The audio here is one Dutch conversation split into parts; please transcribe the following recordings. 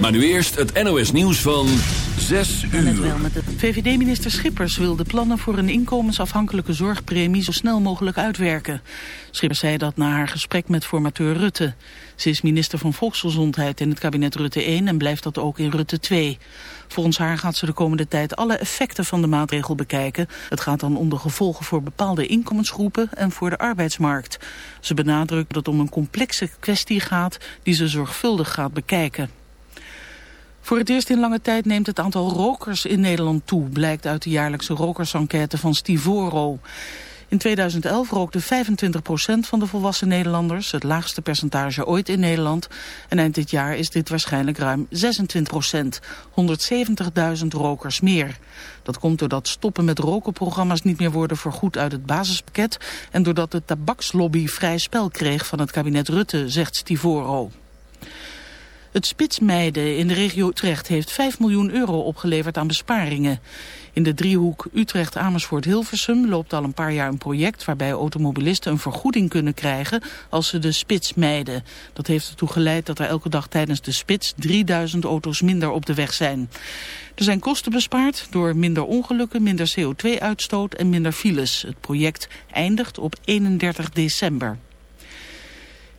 Maar nu eerst het NOS nieuws van 6 uur. VVD-minister Schippers wil de plannen voor een inkomensafhankelijke zorgpremie zo snel mogelijk uitwerken. Schippers zei dat na haar gesprek met formateur Rutte. Ze is minister van Volksgezondheid in het kabinet Rutte 1 en blijft dat ook in Rutte 2. Volgens haar gaat ze de komende tijd alle effecten van de maatregel bekijken. Het gaat dan om de gevolgen voor bepaalde inkomensgroepen en voor de arbeidsmarkt. Ze benadrukt dat het om een complexe kwestie gaat die ze zorgvuldig gaat bekijken. Voor het eerst in lange tijd neemt het aantal rokers in Nederland toe, blijkt uit de jaarlijkse rokersenquête van Stivoro. In 2011 rookte 25% van de volwassen Nederlanders, het laagste percentage ooit in Nederland. En eind dit jaar is dit waarschijnlijk ruim 26% 170.000 rokers meer. Dat komt doordat stoppen met rokenprogramma's niet meer worden vergoed uit het basispakket... en doordat de tabakslobby vrij spel kreeg van het kabinet Rutte, zegt Stivoro. Het spitsmeiden in de regio Utrecht heeft 5 miljoen euro opgeleverd aan besparingen. In de driehoek Utrecht-Amersfoort-Hilversum loopt al een paar jaar een project... waarbij automobilisten een vergoeding kunnen krijgen als ze de spits mijden. Dat heeft ertoe geleid dat er elke dag tijdens de spits 3000 auto's minder op de weg zijn. Er zijn kosten bespaard door minder ongelukken, minder CO2-uitstoot en minder files. Het project eindigt op 31 december.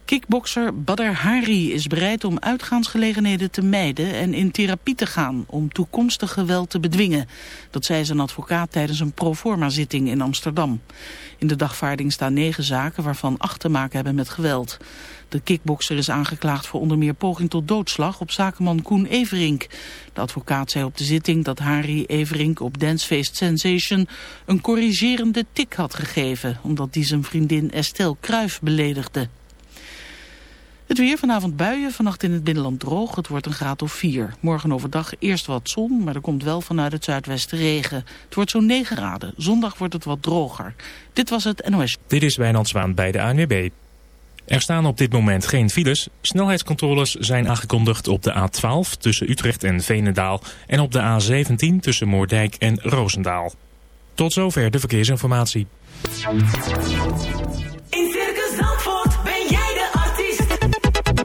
Kickbokser Badr Hari is bereid om uitgaansgelegenheden te mijden en in therapie te gaan om toekomstig geweld te bedwingen. Dat zei zijn advocaat tijdens een proforma-zitting in Amsterdam. In de dagvaarding staan negen zaken waarvan acht te maken hebben met geweld. De kickbokser is aangeklaagd voor onder meer poging tot doodslag op zakenman Koen Everink. De advocaat zei op de zitting dat Hari Everink op Dancefeest Sensation een corrigerende tik had gegeven, omdat die zijn vriendin Estelle Kruif beledigde. Het weer vanavond buien, vannacht in het binnenland droog. Het wordt een graad of 4. Morgen overdag eerst wat zon, maar er komt wel vanuit het zuidwesten regen. Het wordt zo'n 9 graden. Zondag wordt het wat droger. Dit was het NOS. Dit is Wijnand Zwaan bij de ANWB. Er staan op dit moment geen files. Snelheidscontroles zijn aangekondigd op de A12 tussen Utrecht en Veenendaal... en op de A17 tussen Moordijk en Roosendaal. Tot zover de verkeersinformatie.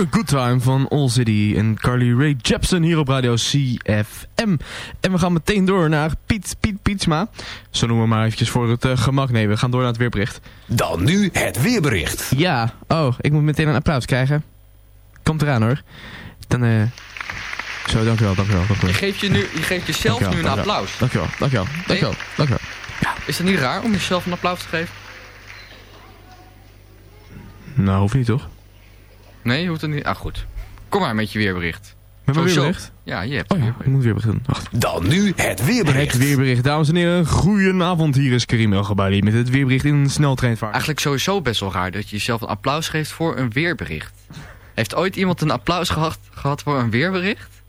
Hoorde Good Time van All City en Carly Rae Jepsen hier op radio CFM. En we gaan meteen door naar Piet, Piet Pietsma. Zo noemen we maar eventjes voor het eh, gemak. Nee, we gaan door naar het weerbericht. Dan nu het weerbericht. Ja, oh, ik moet meteen een applaus krijgen. Komt eraan hoor. Dan, eh... Zo, dankjewel, dankjewel, Je dankjewel. geeft, je nu, je geeft jezelf Dankjewel, nu een dankjewel. applaus. Dankjewel, dankjewel, dankjewel, dankjewel. Is dat niet raar om jezelf een applaus te geven? Nou, hoeft niet toch? Nee, je hoeft het niet. Ah, goed. Kom maar met je weerbericht. Met mijn weerbericht? Ja, je hebt Oh ja, ik moet weerbericht doen. Wacht. Dan nu het weerbericht. Het weerbericht, dames en heren. Goedenavond, hier is Karim El Gabali met het weerbericht in sneltreinvaart. Eigenlijk sowieso best wel raar dat je jezelf een applaus geeft voor een weerbericht. Heeft ooit iemand een applaus gehad, gehad voor een weerbericht?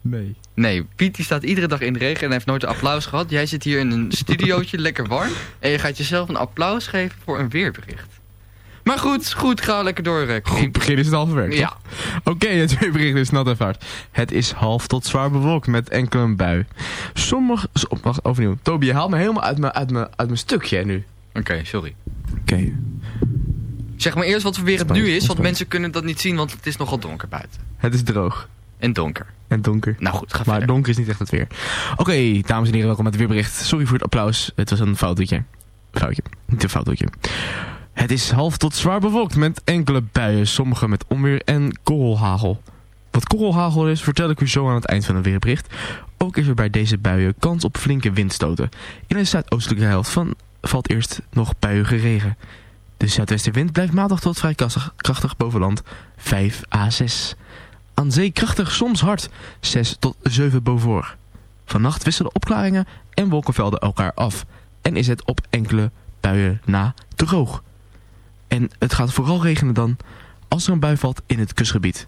Nee. Nee, Piet die staat iedere dag in de regen en heeft nooit een applaus gehad. Jij zit hier in een studiootje, lekker warm. En je gaat jezelf een applaus geven voor een weerbericht. Maar goed, goed, ga lekker door. Karim. Goed begin is het halve werk, Ja. Oké, het weerbericht is nat en vaart. Het is half tot zwaar bewolkt met enkele bui. Sommige... so- wacht, overnieuw. Toby, je haalt me helemaal uit mijn, uit mijn, uit mijn stukje nu. Oké, sorry. Oké. Zeg maar eerst wat voor weer het nu is, want mensen kunnen dat niet zien, want het is nogal donker buiten. Het is droog. En donker. En donker. Nou goed, ga Maar verder. donker is niet echt het weer. Oké, dames en heren, welkom met het weerbericht. Sorry voor het applaus. Het was een foutje. Foutje. Niet een foutje. Het is half tot zwaar bewolkt met enkele buien, sommige met onweer en korrelhagel. Wat korrelhagel is, vertel ik u zo aan het eind van het weerbericht. Ook is er bij deze buien kans op flinke windstoten. In de zuidoostelijke helft van valt eerst nog buiige regen. De zuidwestenwind blijft matig tot vrij krachtig, krachtig boven land 5 à 6. Aan zee krachtig, soms hard, 6 tot 7 boven. Vannacht wisselen opklaringen en wolkenvelden elkaar af. En is het op enkele buien na droog. En het gaat vooral regenen dan als er een bui valt in het kustgebied.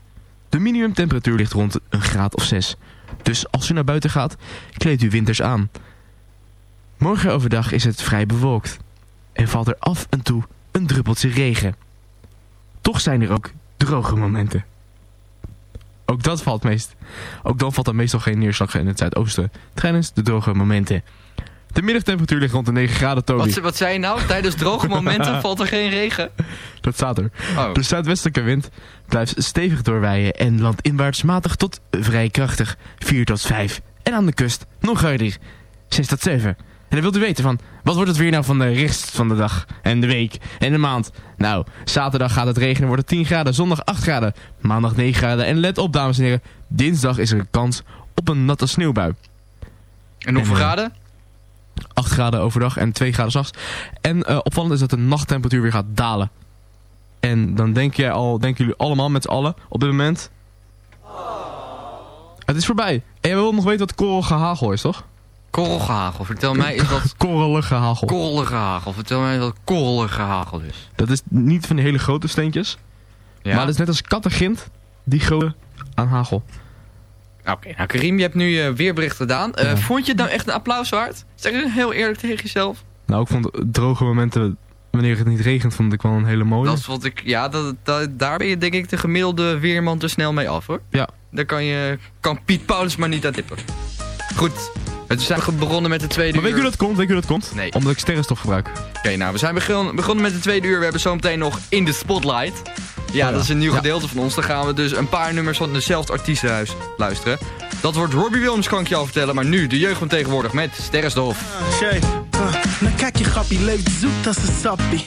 De minimumtemperatuur ligt rond een graad of 6. Dus als u naar buiten gaat, kleed u winters aan. Morgen overdag is het vrij bewolkt. En valt er af en toe een druppeltje regen. Toch zijn er ook droge momenten. Ook dat valt meest. Ook dan valt er meestal geen neerslag in het zuidoosten. Tijdens de droge momenten. De middagtemperatuur ligt rond de 9 graden, Toby. Wat, wat zei je nou? Tijdens droge momenten valt er geen regen? Dat staat er. Oh. De zuidwestelijke wind blijft stevig doorwaaien en landinwaarts matig tot vrij krachtig. 4 tot 5. En aan de kust nog harder. 6 tot 7. En dan wilt u weten van, wat wordt het weer nou van de rest van de dag en de week en de maand? Nou, zaterdag gaat het regenen, wordt het 10 graden, zondag 8 graden, maandag 9 graden. En let op dames en heren, dinsdag is er een kans op een natte sneeuwbui. En hoeveel eh, graden? 8 graden overdag en 2 graden s'nachts. En eh, opvallend is dat de nachttemperatuur weer gaat dalen. En dan denk jij al, denken jullie allemaal met z'n allen op dit moment... Het is voorbij. En jij wil nog weten wat korrelige hagel is, toch? Korrelige hagel. Vertel mij is dat Korrelige hagel. korrelige hagel. Vertel mij wat korrelige hagel is. dat is niet van die hele grote steentjes. Ja? Maar dat is net als kattengint, die grote aan hagel. Oké, nou Karim, je hebt nu je weerbericht gedaan. Eh, Ja. Vond je het nou echt een applaus waard? Zeg je heel eerlijk tegen jezelf. Nou, ik vond droge momenten, wanneer het niet regent, vond ik wel een hele mooie. Dat vond ik, ja, dat, dat- daar ben je denk ik de gemiddelde weerman te snel mee af hoor. Ja. Daar kan, je, kan Piet Paulus maar niet aan tippen. Goed, we zijn begonnen met de tweede Maar weet je uur. hoe dat komt? Weet je hoe dat komt? Nee. Omdat ik sterrenstof gebruik. Oké, nou, we zijn begon- begonnen met de tweede uur. We hebben zometeen nog In the Spotlight. Ja, dat is een nieuw Ja. gedeelte van ons. Dan gaan we dus een paar nummers van dezelfde artiestenhuis luisteren. Dat wordt Robbie Williams, kan ik je al vertellen. Maar nu de jeugd van tegenwoordig met Sterrenstof. Shay, uh, nou kijk je grappie, leeft zoet als een sappie.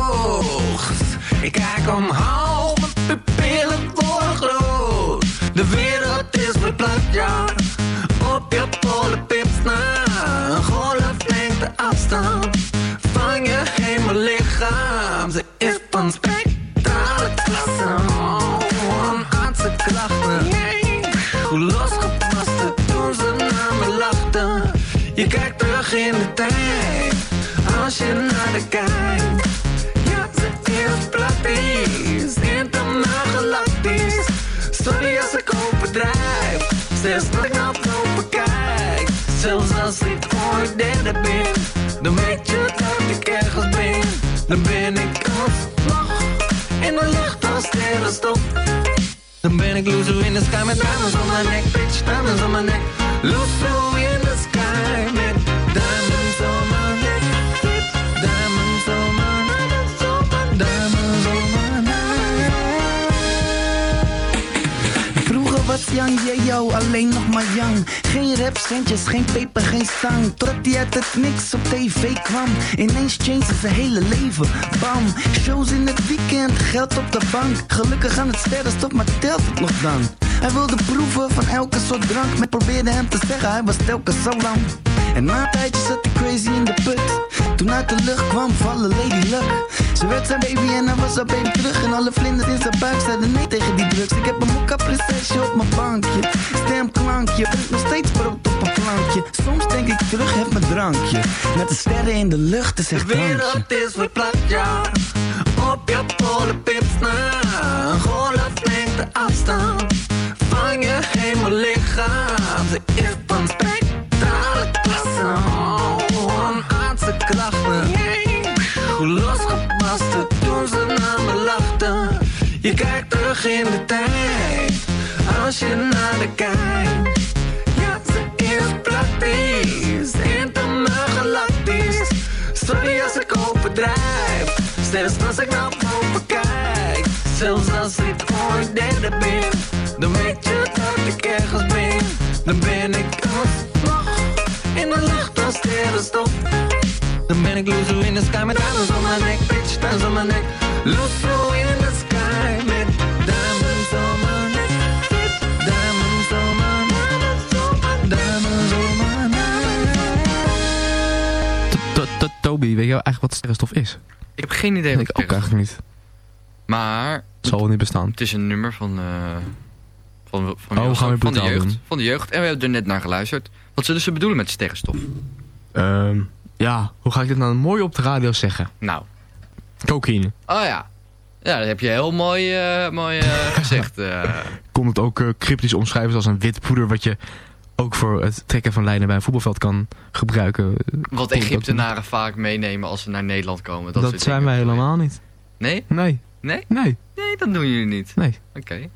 Ik kijk omhoog, mijn pupillen worden groot. De wereld is verplaatst, ja. Op je polenpips na. Een golf neemt de afstand van je hemellichaam. Ze is van spectrale klasse. Oh, een aardse klachten. Hoe losgepast het toen ze naar me lachten. Je kijkt terug in de tijd, als je naar de kijkt. Ik naar boven kijk. Zelfs als ik ooit derde ben, dan weet je dat ik ergens ben. Dan ben ik als vlag in de lucht als sterrenstof. Dan ben ik loser in the sky met diamonds on my neck, bitch, diamonds on my neck. Loser in the Young Yo alleen nog maar young. Geen rapcentjes, geen peper, geen zang. Totdat hij uit het niks op tv kwam. Ineens changed zijn hele leven. Bam, shows in het weekend, geld op de bank. Gelukkig aan het sterrenstop, maar telt het nog dan? Hij wilde proeven van elke soort drank. Maar probeerde hem te zeggen, hij was telkens zo lang. En na een tijdje zat hij crazy in de put. Toen uit de lucht kwam vallen Lady Luck. Ze werd zijn baby en hij was haar baby terug. En alle vlinders in zijn buik zeiden nee tegen die drugs. Ik heb een mokka prinsesje op mijn bankje. Stemklankje, nog steeds brood op een plankje. Soms denk ik terug, heb mijn drankje. Met de sterren in de lucht, is echt De wereld is verplaatst, ja. Op je polenpips na. Een golf neemt de afstand van je hemellichaam. Ze is van Hoe losgepast toen ze naar me lachten. Je kijkt terug in de tijd. Als je naar de kijkt. Ja, ze is praktisch. Intermaal galactisch. Sorry als ik overdrijf. Zelfs als ik naar boven kijk. Zelfs als ik ooit derde ben. Dan weet je dat ik ergens ben. Dan ben ik als in de lucht als sterrenstof. Ik loser in the sky met diamonds on my neck. Bitch, diamonds on my neck. Loser in the sky met diamonds on my neck. Bitch, diamonds on my neck. Diamonds on my neck. Toby, weet je eigenlijk wat sterrenstof is? Ik heb geen idee wat Ik ook eigenlijk niet. Maar Het zal wel niet bestaan. het is een nummer van, eh van, van, Oh, gaan we van de jeugd. doen. Van de jeugd. En we hebben er net naar geluisterd. Wat zullen ze bedoelen met sterrenstof? Ehm, ja, hoe ga ik dit nou mooi op de radio zeggen? Nou. Cocaïne. Oh ja. Ja, dat heb je heel mooi, eh, mooi eh, gezegd. eh. Kon het ook cryptisch omschrijven als een wit poeder wat je ook voor het trekken van lijnen bij een voetbalveld kan gebruiken. wat Egyptenaren vaak meenemen als ze naar Nederland komen. Dat, soort zijn wij helemaal niet. Nee? Nee. Nee? Nee. Nee, dat doen jullie niet. Nee. Oké. Want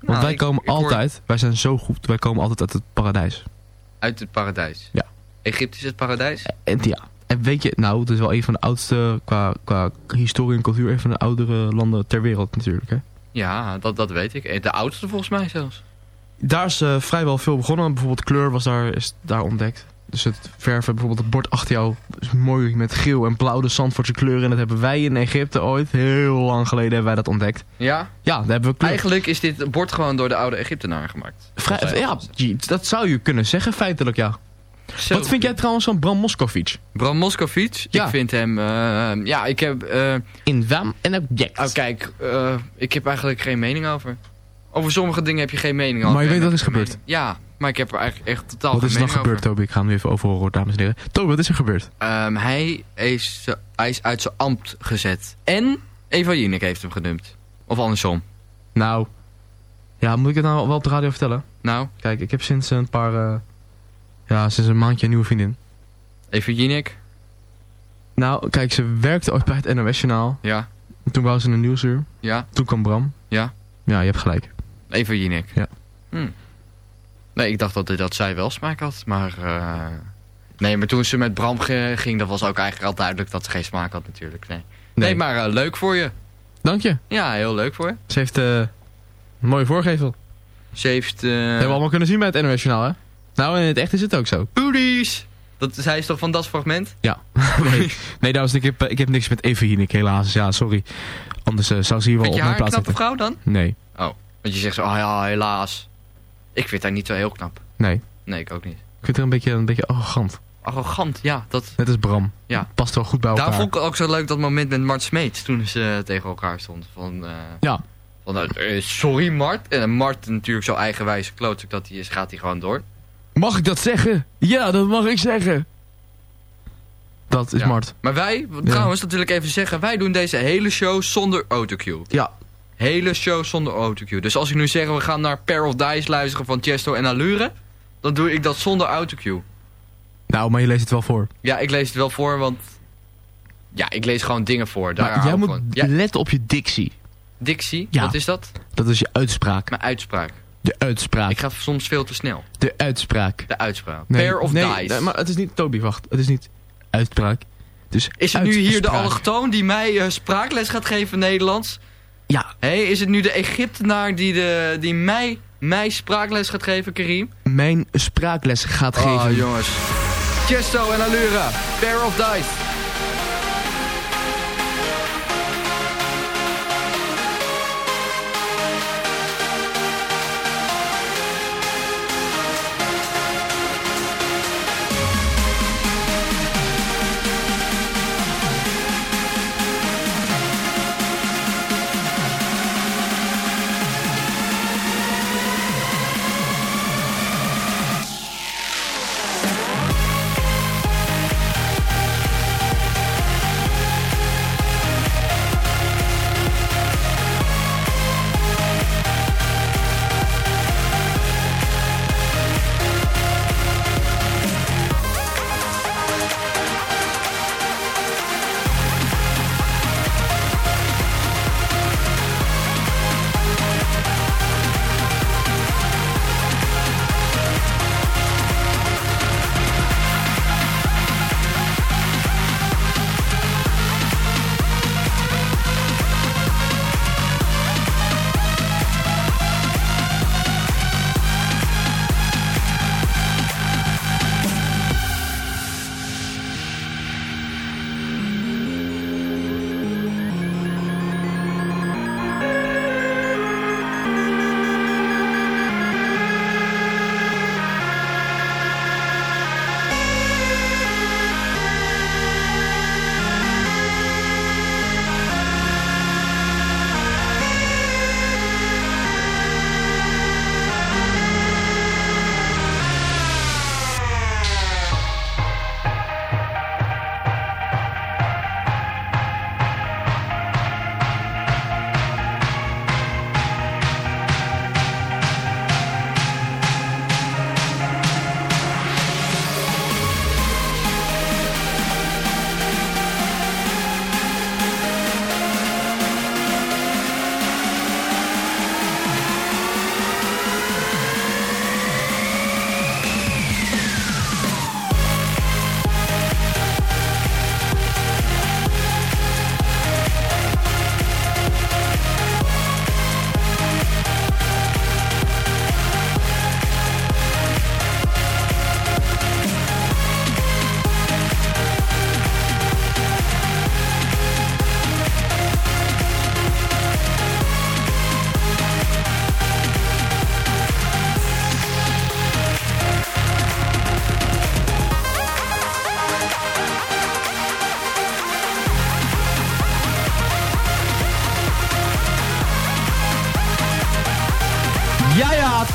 Nou, wij ik- komen ik altijd, wij zijn zo goed, wij komen altijd uit het paradijs. Uit het paradijs. Ja. Egypte is het paradijs? En ja, en weet je, nou, het is wel een van de oudste, qua, qua historie en cultuur, een van de oudere landen ter wereld natuurlijk. Hè? Ja, dat, dat weet ik. De oudste volgens mij zelfs. Daar is eh, vrijwel veel begonnen. Bijvoorbeeld kleur was daar, is daar ontdekt. Dus het verven, bijvoorbeeld het bord achter jou, is mooi met geel en blauw de Zandvoortse kleuren. En dat hebben wij in Egypte ooit, heel lang geleden, hebben wij dat ontdekt. Ja? Ja, daar hebben we kleur. Eigenlijk is dit bord gewoon door de oude Egyptenaren gemaakt. Vrij- ja, dat zou je kunnen zeggen, feitelijk ja. Zo. Wat vind jij trouwens van Bram Moskovic? Bram Moskovic, Ja. ik vind hem... eh, ja, ik heb... eh, In WAM en object. oh, kijk, eh, ik heb eigenlijk geen mening over. Over sommige dingen heb je geen mening over. Maar je weet wat ik is gebeurd? mening. Ja, maar ik heb er eigenlijk echt totaal Wat geen is er dan mening gebeurd, Toby? Ik ga hem nu even overhoren, dames en heren. Toby, wat is er gebeurd? Ehm, hij, is, hij is uit zijn ambt gezet. En Eva Jinek heeft hem gedumpt. Of andersom. Nou, ja, moet ik het nou wel op de radio vertellen? Nou, Kijk, ik heb sinds een paar, ja, sinds een maandje een nieuwe vriendin. Eva Jinek. Nou, kijk, ze werkte ooit bij het NOS-journaal. Ja, Toen wou ze een nieuwsuur. ja, Toen kwam Bram. ja. Ja, je hebt gelijk. Eva Jinek. Ja. Hm. Nee, ik dacht dat, dat zij wel smaak had, maar... eh, Nee, maar toen ze met Bram ging, dat was ook eigenlijk al duidelijk dat ze geen smaak had natuurlijk. Nee, nee. maar eh, leuk voor je. Dank je. Ja, heel leuk voor je. Ze heeft eh, een mooie voorgevel. Ze heeft... Dat hebben we allemaal kunnen zien bij het NOS-journaal, hè? Nou, in het echt is het ook zo. Booties! Dat, zij is toch van dat fragment? Ja. nee, nee dames, ik heb, eh, ik heb niks met Eva helaas. Ja, sorry. Anders eh, zou ze hier wel Vind op je mijn haar een plaats knappe zitten. vrouw dan? Nee, Oh, want je zegt zo, oh ja, helaas. Ik vind haar niet zo heel knap. nee. Nee, ik ook niet. Ik vind haar een beetje, een beetje arrogant. Arrogant, ja. Dat, Net als Bram. Ja. Past wel goed bij elkaar. daar vond ik ook zo leuk dat moment met Mart Smeets toen ze tegen elkaar stond. Van, eh, Ja. van eh, sorry Mart. En Mart natuurlijk zo eigenwijze klootzak dat hij is, gaat hij gewoon door. Mag ik dat zeggen? Ja, dat mag ik zeggen. Dat is Ja. Mart. Maar wij, trouwens, dat wil ik even zeggen, wij doen deze hele show zonder autocue. Ja. Hele show zonder autocue. Dus als ik nu zeg, we gaan naar Dice luisteren van Chesto en Allure, dan doe ik dat zonder autocue. Nou, maar je leest het wel voor. Ja, ik lees het wel voor, want... Ja, ik lees gewoon dingen voor. Daar Maar jij moet van. Letten op je dictie. dictie, Ja. wat is dat? Dat is je uitspraak. Mijn uitspraak. De uitspraak. Ik ga soms veel te snel. De uitspraak. De uitspraak. Nee, Pair of nee, Dice. nee, maar het is niet... Toby, wacht. Het is niet uitspraak. Dus Is het nu hier de allochtoon die mij eh, spraakles gaat geven Nederlands? Ja. Hey, is het nu de Egyptenaar die, de, die mij, mij spraakles gaat geven, Karim? Mijn spraakles gaat Oh, geven. jongens. Chesto en Allura. Pair of Dice.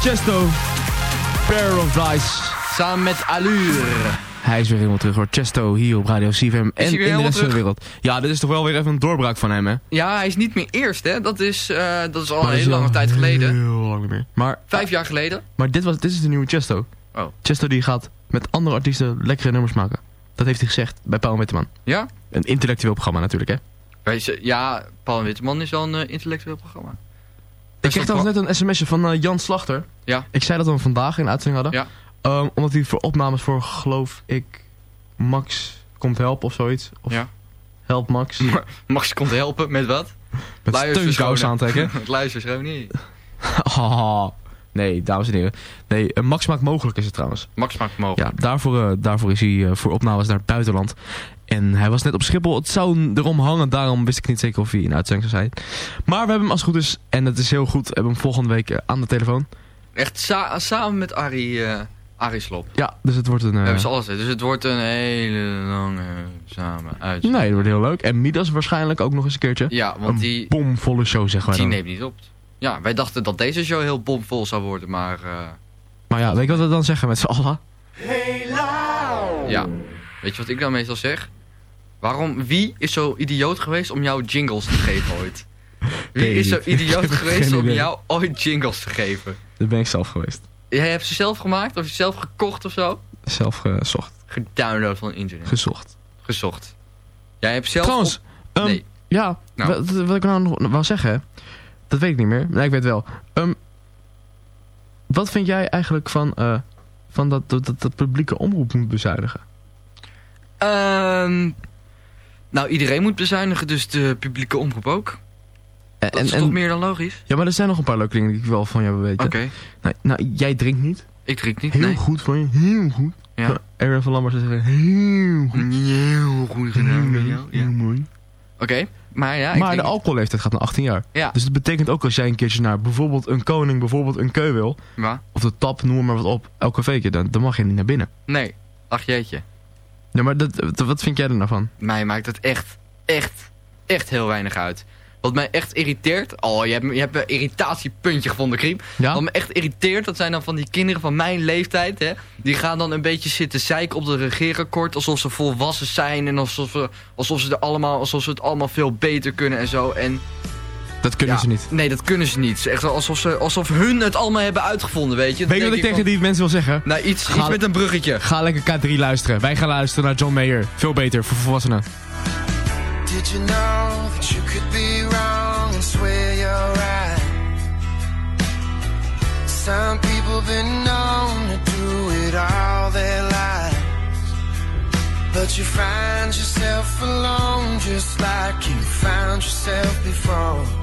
Chesto. Pair of Dice. Samen met Allure. Hij is weer helemaal terug hoor. Chesto hier op Radio CFM en in de rest van de wereld. Ja, dit is toch wel weer even een doorbraak van hem, hè? Ja, hij is niet meer eerst, hè. Dat is, eh, dat is al Maar een hele lange al tijd geleden. Heel lang niet meer. Maar, Vijf jaar geleden. maar dit, was, dit is de nieuwe Chesto. Oh. Chesto die gaat met andere artiesten lekkere nummers maken. Dat heeft hij gezegd bij Paul Witteman. Ja? Een intellectueel programma natuurlijk, hè? Ja, Paul Witteman is wel een eh, intellectueel programma. Ik kreeg trouwens net een sms'je van eh, Jan Slachter. Ja. Ik zei dat we hem vandaag in uitzending hadden. Ja. Ehm, omdat hij voor opnames voor, geloof ik, Max komt helpen of zoiets. Of Ja. Help Max. Max komt helpen met wat? Met steunkous aantrekken. Met luiers gewoon niet. Ah, nee, dames en heren. Nee, eh, Max maakt mogelijk is het trouwens. Max maakt mogelijk. Ja, daarvoor, eh, daarvoor is hij voor opnames naar het buitenland. En hij was net op Schiphol. Het zou erom hangen, daarom wist ik niet zeker of hij in uitzending zou zijn. Maar we hebben hem als het goed is, en het is heel goed, we hebben hem volgende week eh, aan de telefoon. Echt sa- samen met Arie, eh Arie Slop. Ja, dus het wordt een... We eh, hebben ze alles. Dus het wordt een hele lange samen uit. nee, het wordt heel leuk. En Midas waarschijnlijk ook nog eens een keertje. Ja, want een die, bomvolle show, zeggen wij die neemt niet op. Ja, wij dachten dat deze show heel bomvol zou worden, maar eh, Maar ja, weet je wat we dan zeggen met z'n allen? ja. Weet je wat ik dan meestal zeg? Waarom, wie is zo idioot geweest om jou jingles te geven ooit? Wie is zo idioot geweest om jou ooit jingles te geven? Dat ben ik zelf geweest. Jij hebt ze zelf gemaakt of je zelf gekocht of zo? Zelf gezocht. Gedownload van internet. Gezocht. Gezocht. Jij hebt zelf... Trouwens, op- ehm, nee. ja, Nou. wat, wat ik nou nog wou zeggen, dat weet ik niet meer. Nee, ik weet wel. Ehm, wat vind jij eigenlijk van, eh, van dat, dat, dat, dat publieke omroep moet bezuinigen? Ehm, nou, iedereen moet bezuinigen, dus de publieke omroep ook. En, Dat is toch meer dan logisch? Ja, maar er zijn nog een paar leuke dingen die ik wel van jou wil weten. Oké. Nou, nou, jij drinkt niet. Ik drink niet, Heel nee. goed van je, heel goed. Ja. Erwin van Lammers zou zeggen, heel goed. Heel goed gedaan. Heel Ja. mooi. Oké, maar ja, ik maar de alcoholleeftijd gaat naar 18 jaar. Ja. Dus dat betekent ook als jij een keertje naar bijvoorbeeld een koning, bijvoorbeeld een keu wil, Wat? of de tap, noem maar wat op, elke weekje, dan, dan mag je niet naar binnen. Nee, ach jeetje. Ja, maar dat, wat vind jij er nou van? Mij maakt het echt, echt, echt heel weinig uit. Wat mij echt irriteert... Oh, je hebt, je hebt een irritatiepuntje gevonden, Kriem. Ja? Wat me echt irriteert, dat zijn dan van die kinderen van mijn leeftijd. Hè? Die gaan dan een beetje zitten zeiken op de regeerakkoord... alsof ze volwassen zijn en alsof, ze, alsof, ze er allemaal, alsof ze het allemaal veel beter kunnen en zo. En Dat kunnen ja, ze niet. Nee, dat kunnen ze niet. Het is Echt alsof, ze, alsof hun het allemaal hebben uitgevonden, weet je. Dan Weet je wat ik tegen van- die mensen wil zeggen? Nou, iets, Ga- iets met een bruggetje. Ga lekker K3 luisteren. Wij gaan luisteren naar John Mayer. Veel beter voor volwassenen. Did you know that you could be wrong and swear you're right? Some people been known to do it all their lives. But you find yourself alone just like you found yourself before.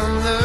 make some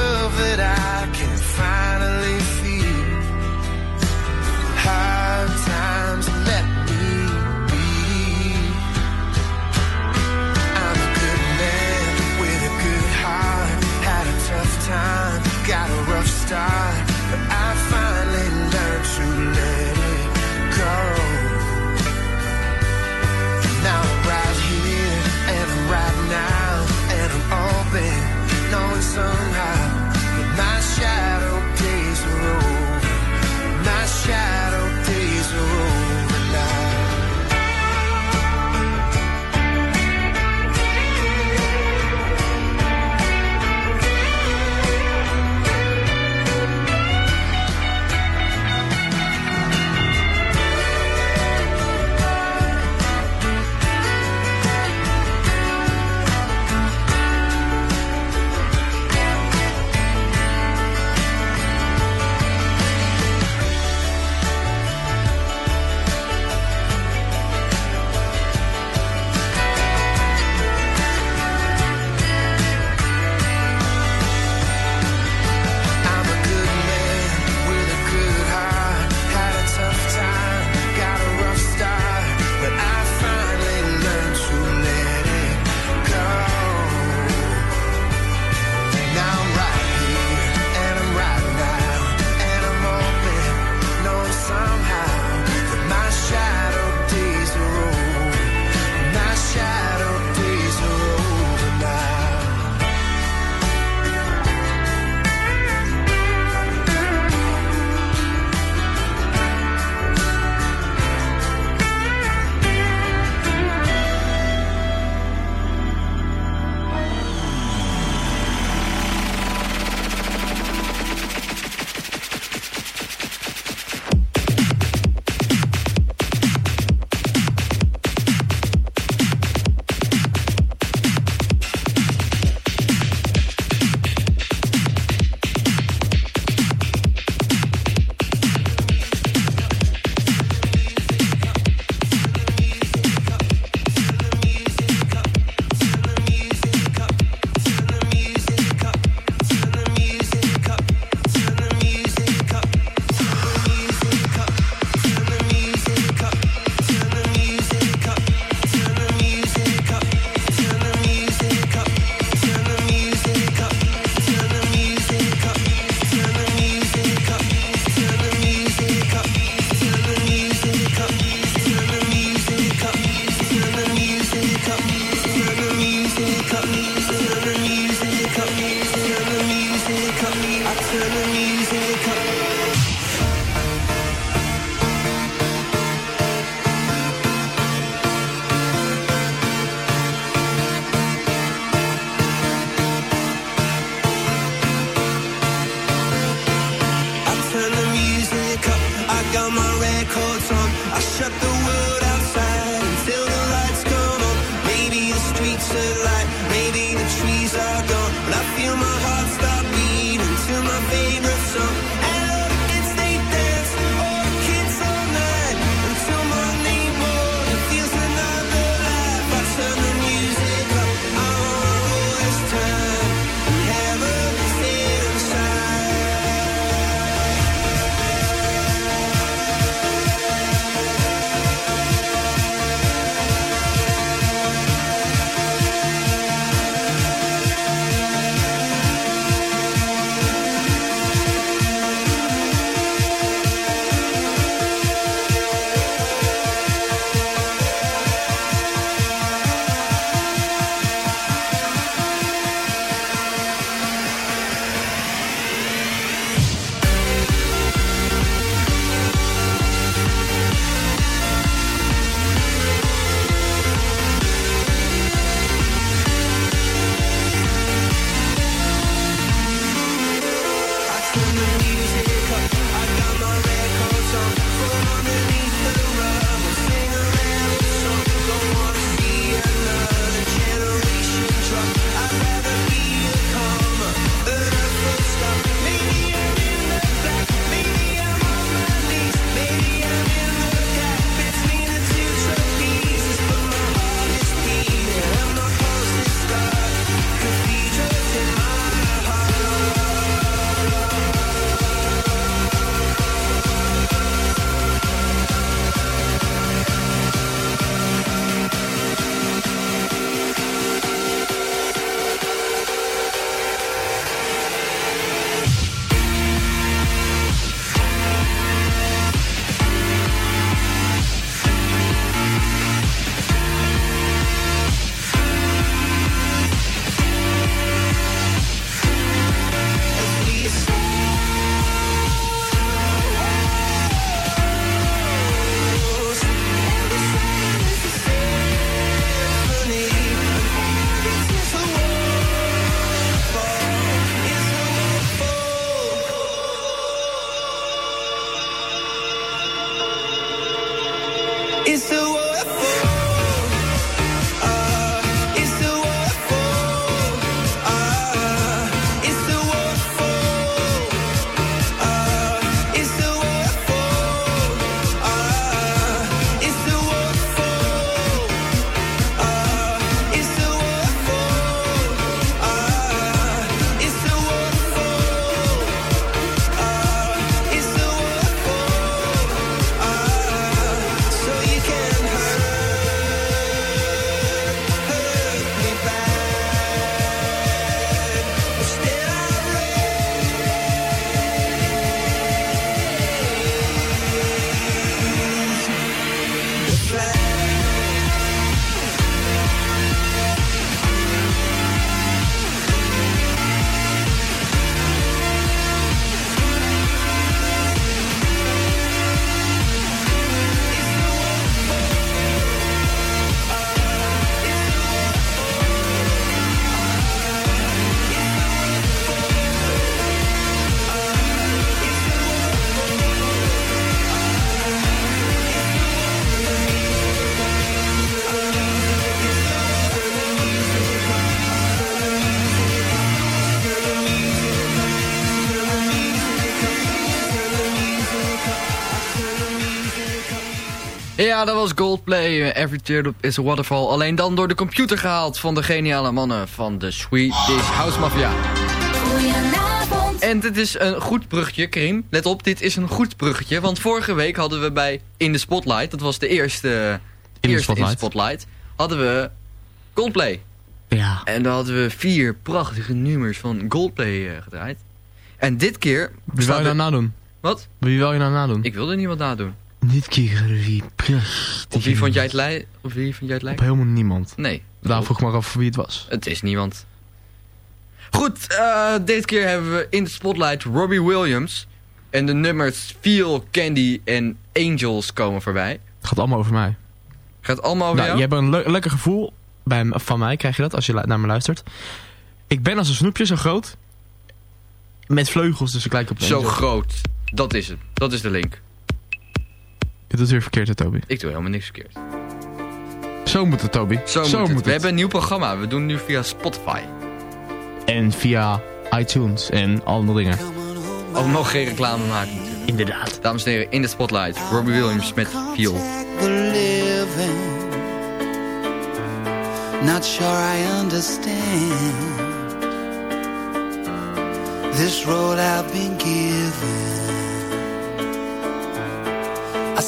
Ja, dat was Goldplay. Every Teardrop is a Waterfall. Alleen dan door de computer gehaald van de geniale mannen van de Swedish House Mafia. En dit is een goed bruggetje, Karim. Let op, dit is een goed bruggetje. Want vorige week hadden we bij In the Spotlight, dat was de eerste, the eerste Spotlight. In the Spotlight, hadden we Goldplay. Ja. En dan hadden we vier prachtige nummers van Goldplay eh, gedraaid. En dit keer... Wie wil je nou nadoen? Wat? Wie wil je nou nadoen? Ik wilde niemand nadoen. Dit keer wie prachtig. Op wie vond jij het, lij op wie vond jij het Op lijken? helemaal niemand. Nee. Daarom vroeg ik maar af wie het was. Het is niemand. Goed, eh, dit keer hebben we in de spotlight Robbie Williams. En de nummers Feel, Candy en Angels komen voorbij. Het gaat allemaal over mij. Gaat allemaal over nou, jou? je hebt een le- lekker gevoel bij, van mij, krijg je dat, als je naar me luistert. Ik ben als een snoepje zo groot. Met vleugels, dus ik lijk op Zo angel. groot. Dat is het. Dat is de link. Dit is weer verkeerd, hè, Toby. Ik doe helemaal niks verkeerd. Zo moet het, Toby. Zo, moet het. We hebben een nieuw programma. We doen nu via Spotify. En via iTunes en andere dingen. Ook nog geen reclame maken natuurlijk. Inderdaad. Dames en heren, in de spotlight. Robbie Williams met living. Not sure I understand this road I've been given.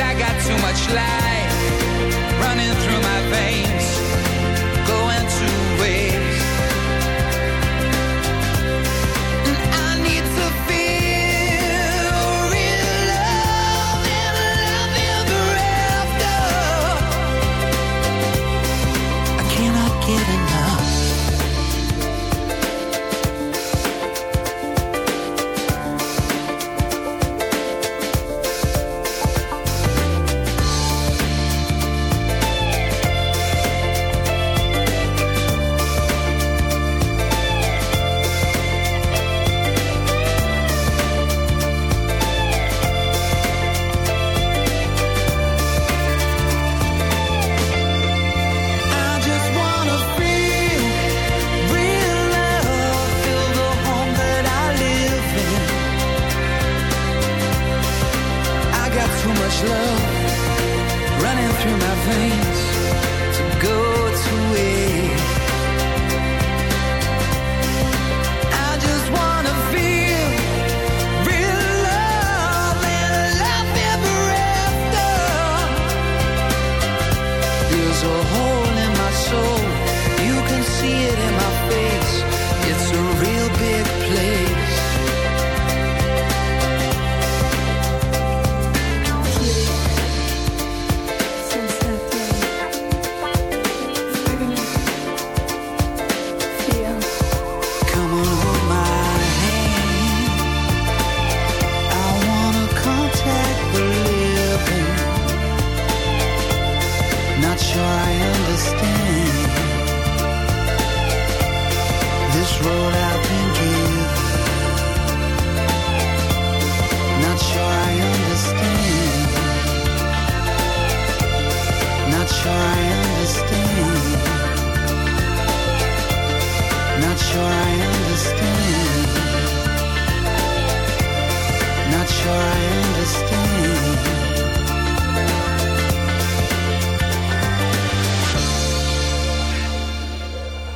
I got too much life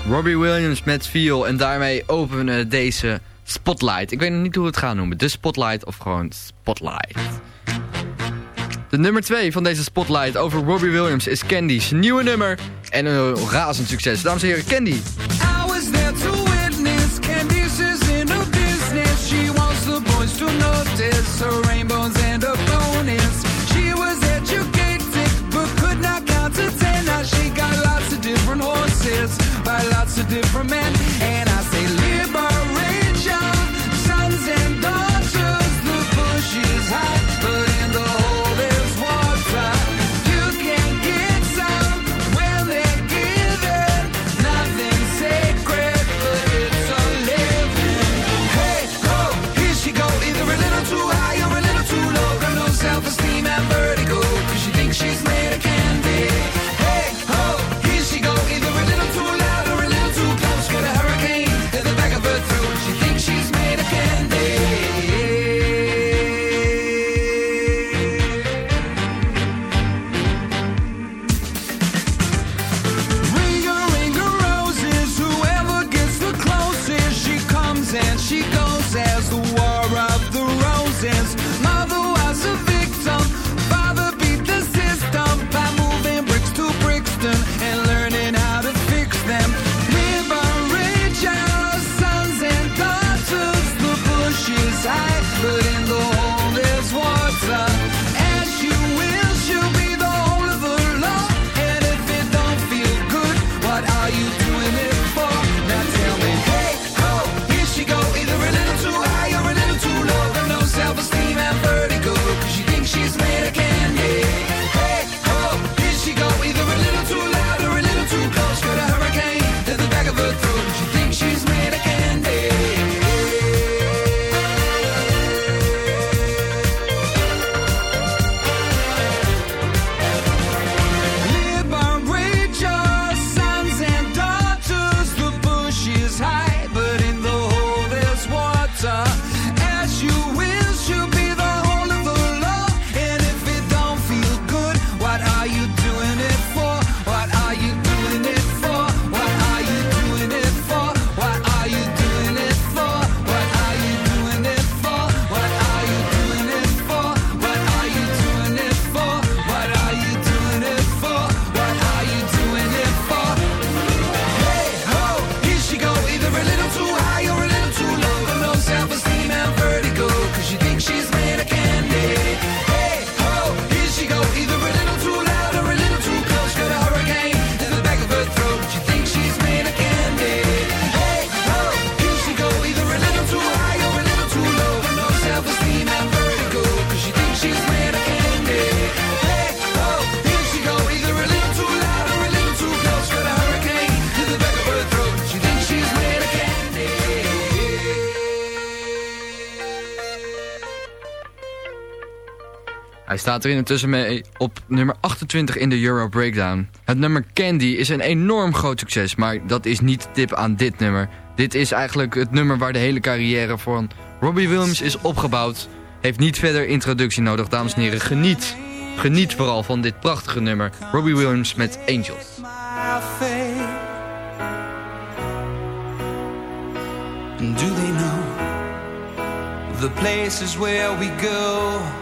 Robbie Williams met Feel. En daarmee openen we deze Spotlight. Ik weet nog niet hoe we het gaan noemen. De Spotlight of gewoon Spotlight. De nummer 2 van deze Spotlight over Robbie Williams is Candy's nieuwe nummer. En een razend succes. Dames en heren, Candy. man and staat er intussen mee op nummer 28 in de Euro Breakdown. Het nummer Candy is een enorm groot succes, maar dat is niet de tip aan dit nummer. Dit is eigenlijk het nummer waar de hele carrière van Robbie Williams is opgebouwd. Heeft niet verder introductie nodig, dames en heren. Geniet, geniet vooral van dit prachtige nummer. Robbie Williams met Angels. do they know the places where we go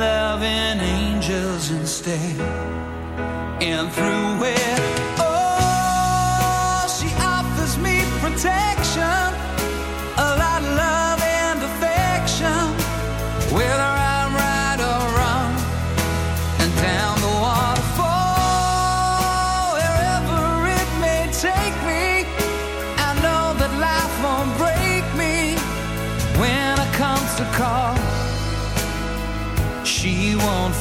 loving angels instead. And through it, oh, she offers me protection,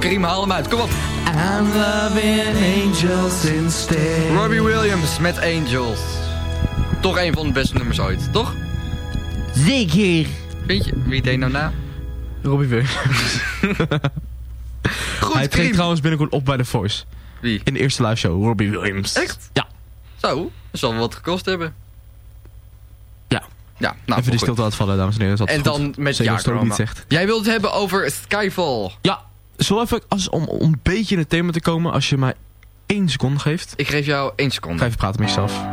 Karim, haal hem uit. Kom op. I'm loving angels instead. Robbie Williams met Angels. Toch een van de beste nummers ooit, toch? Zeker. Vind je? Wie deed nou na? Robbie Williams. Goed, Hij treedt trouwens binnenkort op bij The Voice. Wie? In de eerste live show, Robbie Williams. Echt? Ja. Zo, dat zal wel wat gekost hebben. Ja. Ja, nou, Even de goed. stilte uitvallen, dames en heren. Dat is En goed. dan met Zeker ja, als het ook corona. niet zegt. Jij wilt het hebben over Skyfall. Ja, zo even, als, om, om een beetje in het thema te komen, als je mij één seconde geeft. Ik geef jou één Ga seconde. even praten met jezelf.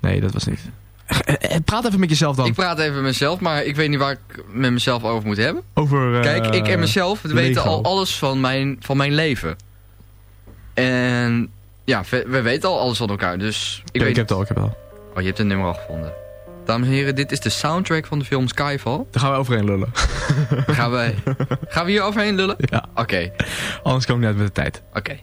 Nee, dat was niet. Eh, eh, Praat even met jezelf dan. Ik praat even met mezelf, maar ik weet niet waar ik met mezelf over moet hebben. Over, eh, Kijk, ik en mezelf weten al alles van mijn, van mijn leven. En ja, we, we weten al alles van elkaar, dus... Ik, Ja, weet ik heb het al, ik heb het al. Oh, je hebt het nummer al gevonden. Dames en heren, dit is de soundtrack van de film Skyfall. Daar gaan we overheen lullen. Gaan we, gaan we hier overheen lullen? Ja. Oké, Anders komen we niet uit met de tijd. oké.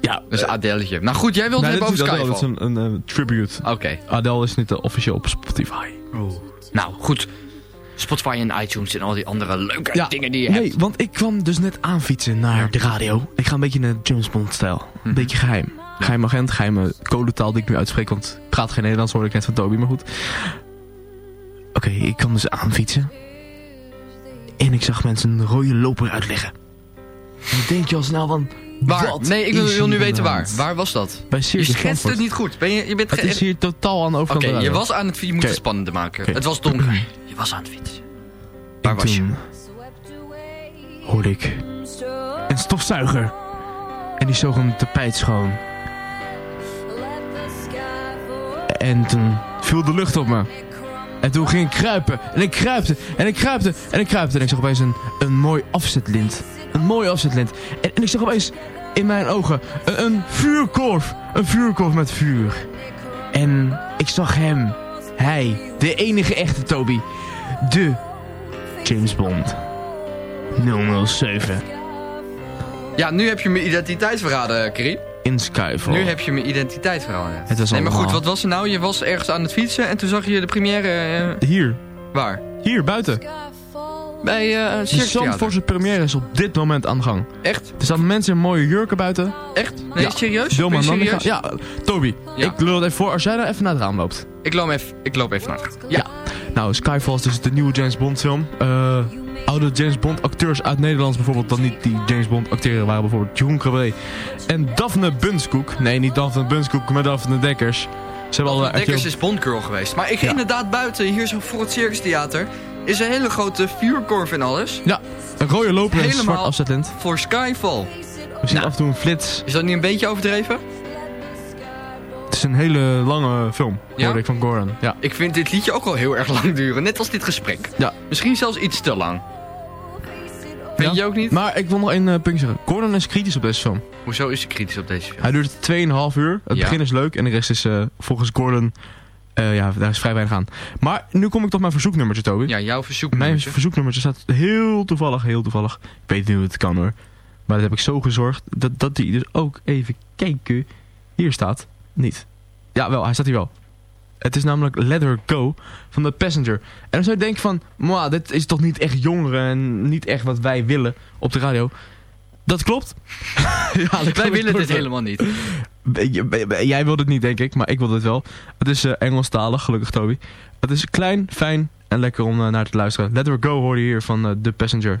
Ja. Dus Adelletje. Nou goed, jij wilt het Nee, hebben dit over Adele. Dat is een, een tribute. Oké. Adele is niet uh, officieel op Spotify. Nou, goed. Spotify en iTunes en al die andere leuke Ja, dingen die je nee, hebt. want ik kwam dus net aanfietsen naar de radio. Ik ga een beetje in de James Bond stijl. Mhm. Een beetje geheim. Geheim agent, geheime codetaal die ik nu uitspreek. Want ik praat geen Nederlands, hoorde ik net van Toby, maar goed. Oké, ik kwam dus aanfietsen. En ik zag mensen een rode loper uitleggen. En dan denk je al snel van... Waar? Wat nee, ik wil, nu weten waar. Waar was dat? Bij Je Circus schetst het niet goed. Ben je, je bent Het is hier totaal aan de overkant Oké, je was aan het fietsen. Je moet het spannender maken. Het was donker. Je was aan het fietsen. Waar En was je? toen hoorde ik een stofzuiger. En die zoog een tapijt schoon. En toen viel de lucht op me. En toen ging ik kruipen. En ik kruipte. En ik kruipte. En ik kruipte. En ik zag opeens een, een mooi afzetlint. Een mooi afzetlint. En, en ik zag opeens in mijn ogen een, een vuurkorf. Een vuurkorf met vuur. En ik zag hem. Hij. De enige echte Toby. De James Bond. 007. Ja, nu heb je mijn identiteit verraden. In Skyfall. Nu heb je mijn identiteit verraden. Het was nee, maar goed, wat was er nou? Je was ergens aan het fietsen en toen zag je de première... eh, Hier. waar? Hier, buiten. Bij eh De Circus Theater. Zandvoortse première is op dit moment aan de gang. Echt? Er staan mensen in mooie jurken buiten. Echt? Nee, serieus? Ben je Nanninga. serieus? Ja, Toby. Ja. Ik lul het even voor als jij daar even naar het raam loopt. Ik loop even, ik loop even naar. Ja. Nou, Skyfall is dus de nieuwe James Bond film. Eh, oude James Bond acteurs uit Nederlands bijvoorbeeld dan niet die James Bond acteren waren bijvoorbeeld Jeroen Krabbe en Daphne Bunskoek. Nee, niet Daphne Bunskoek, maar Daphne Dekkers. Ze hebben alle Dekkers is Bondgirl geweest. Maar ik Ja. inderdaad buiten, hier zo voor het Circus Theater... is een hele grote vuurkorf en alles. Ja, een rode loper en Helemaal zwart afzetlint. voor Skyfall. We zien af en toe een flits. Is dat niet een beetje overdreven? Is een hele lange film, Ja? hoorde ik van Goran. Ja. Ik vind dit liedje ook al heel erg lang duren. Net als dit gesprek. Ja. Misschien zelfs iets te lang. Vind je ook niet? Maar ik wil nog één puntje zeggen. Gordon is kritisch op deze film. Hoezo is je kritisch op deze film? Hij duurt 2,5 uur. Het Ja. begin is leuk en de rest is eh, volgens Gordon... eh, ja, daar is vrij weinig aan. Maar nu kom ik tot mijn verzoeknummertje, Toby. Ja, jouw verzoeknummertje. Mijn verzoeknummertje staat heel toevallig, heel toevallig. Ik weet niet hoe het kan hoor. Maar dat heb ik zo gezorgd dat, dat die dus ook even kijken. Hier staat. Niet. Ja, wel, hij staat hier wel. Het is namelijk Let Her Go van The Passenger. En dan zou je denken van, "Mwah, dit is toch niet echt jongeren en niet echt wat wij willen op de radio. Dat klopt. ja, dat Wij willen dit helemaal niet. Jij wilde het niet, denk ik, maar ik wilde het wel. Het is eh, Engelstalig, gelukkig Toby. Het is klein, fijn en lekker om eh, naar te luisteren. Let Her Go hoor je hier van eh, The Passenger.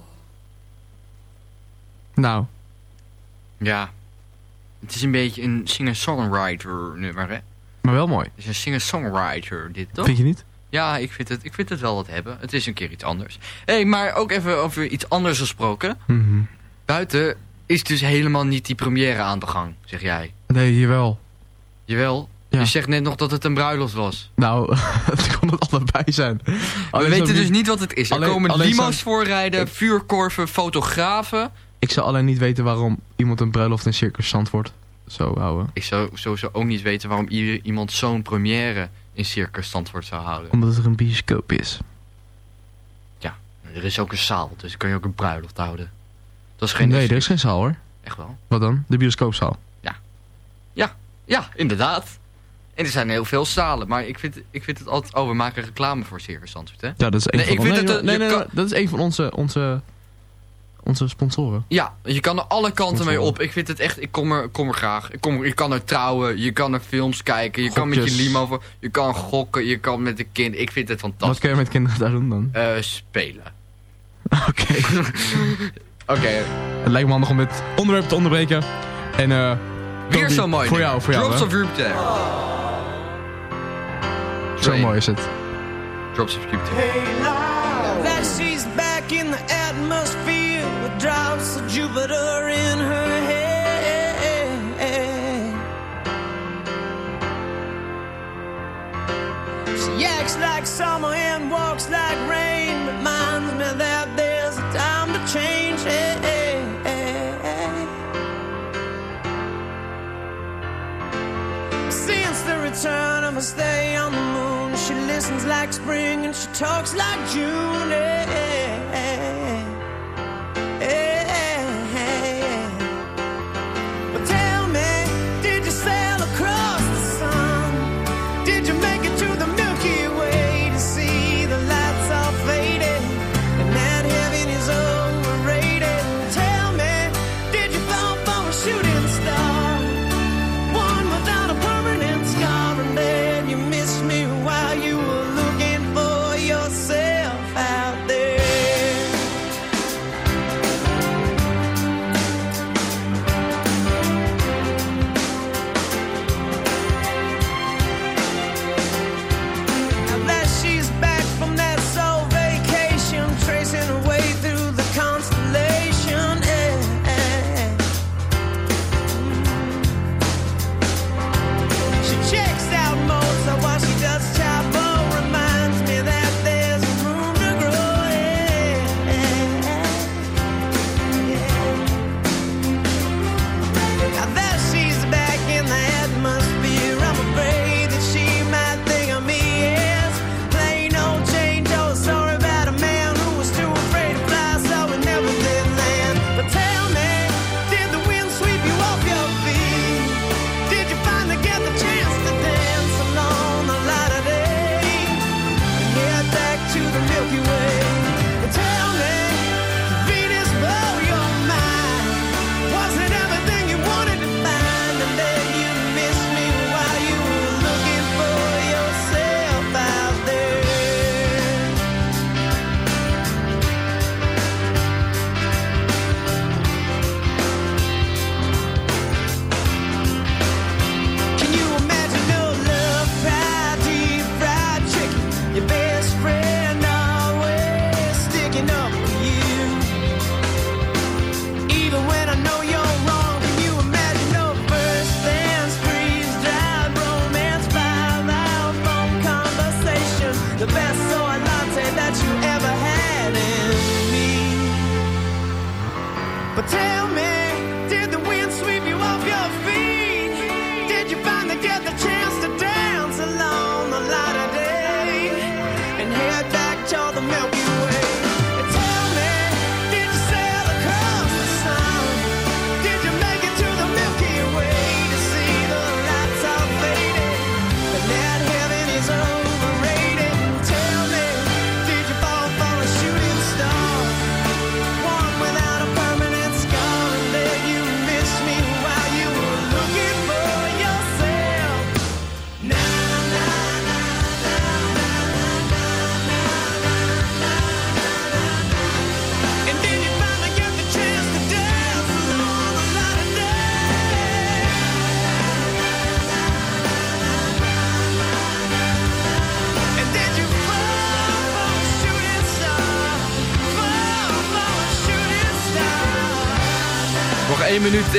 Nou, Ja. Het is een beetje een singer-songwriter nummer, hè? maar wel mooi. Het is een singer-songwriter, dit toch? Vind je niet? Ja, ik vind, het, ik vind het wel wat hebben. Het is een keer iets anders. Hé, hey, maar ook even over iets anders gesproken. Mhm. Buiten is dus helemaal niet die première aan de gang, zeg jij. Nee, hier wel. Jawel. Ja. Je zegt net nog dat het een bruiloft was. Nou, het kon het allebei zijn. We weten dus niet wat het is. Er komen limo's voorrijden, vuurkorven, fotografen. Ik zou alleen niet weten waarom iemand een bruiloft in Circus Zandvoort zou houden. Ik zou sowieso ook niet weten waarom iemand zo'n première in Circus Zandvoort zou houden. Omdat er een bioscoop is. Ja, er is ook een zaal, dus kan je ook een bruiloft houden. Dat is geen nee, er is geen zaal hoor. Echt wel? Wat dan? De bioscoopzaal. Ja, ja, inderdaad. En er zijn heel veel zalen, maar ik vind, ik vind het altijd... Oh, we maken reclame voor Circus Zandvoort, hè? Ja, dat is een Nee, van, ik vind nee, het nee, nee, dat is een van onze, onze, onze sponsoren. Ja, je kan er alle kanten mee op. Ik vind het echt, ik kom er, kom er graag. Ik kom, je kan er trouwen, je kan er films kijken, je kan met je limo, voor- je kan gokken, je kan met de kind. Ik vind het Wat fantastisch. kun je met kinderen daar doen dan? Eh, spelen. Oké. Oké, Het lijkt me handig om dit onderwerp te onderbreken. En eh weer zo mooi. Voor jou, voor jou. Drops hè? of Jupiter. Zo mooi is het. Drops of Jupiter. That she's back in the atmosphere drops of Jupiter in her head. She acts like summer and walks like rain. Reminds me that there's a time to change. Since the return of her stay on the moon, she listens like spring and she talks like June.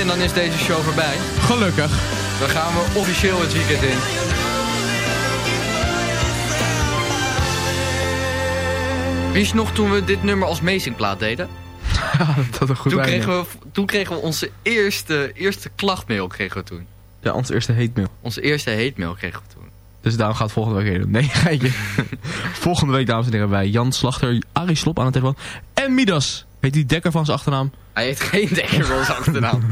En dan is deze show voorbij. Gelukkig. Dan gaan we officieel het weekend in. Wie is nog toen we dit nummer als meezingplaat deden? dat een goed Toen einde. kregen, we, toen kregen we onze eerste, eerste klachtmail kregen we toen. Ja, onze eerste hate mail. Onze eerste hate mail kregen we toen. Dus daarom gaat het volgende week heen. Nee, geitje. volgende week, dames en heren, bij Jan Slachter, Arie Slop aan de telefoon. En Midas. Heet die Dekker van zijn achternaam? Hij heeft geen dekker van zijn achternaam.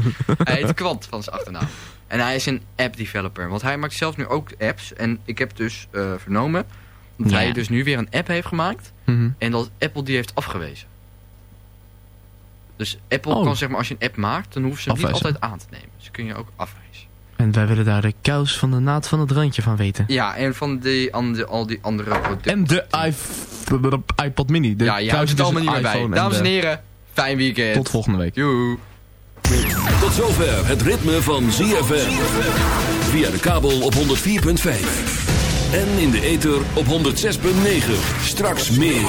hij heet Kwant van zijn achternaam. En hij is een app developer. Want hij maakt zelf nu ook apps. En ik heb dus eh, vernomen dat Ja. hij dus nu weer een app heeft gemaakt. Mhm. En dat Apple die heeft afgewezen. Dus Apple Oh. kan zeg maar als je een app maakt, dan hoeven ze hem niet altijd aan te nemen. Dus kun je ook afwijzen. En wij willen daar de kous van de naad van het randje van weten. Ja, en van die andere, al die andere producten. En de iP- iPod mini. De ja, je houdt kous het tussen allemaal niet meer bij. Dames en heren, fijn weekend. Tot volgende week. Joe. Tot zover het ritme van ZFM. Via de kabel op 104.5. En in de ether op 106.9. Straks meer.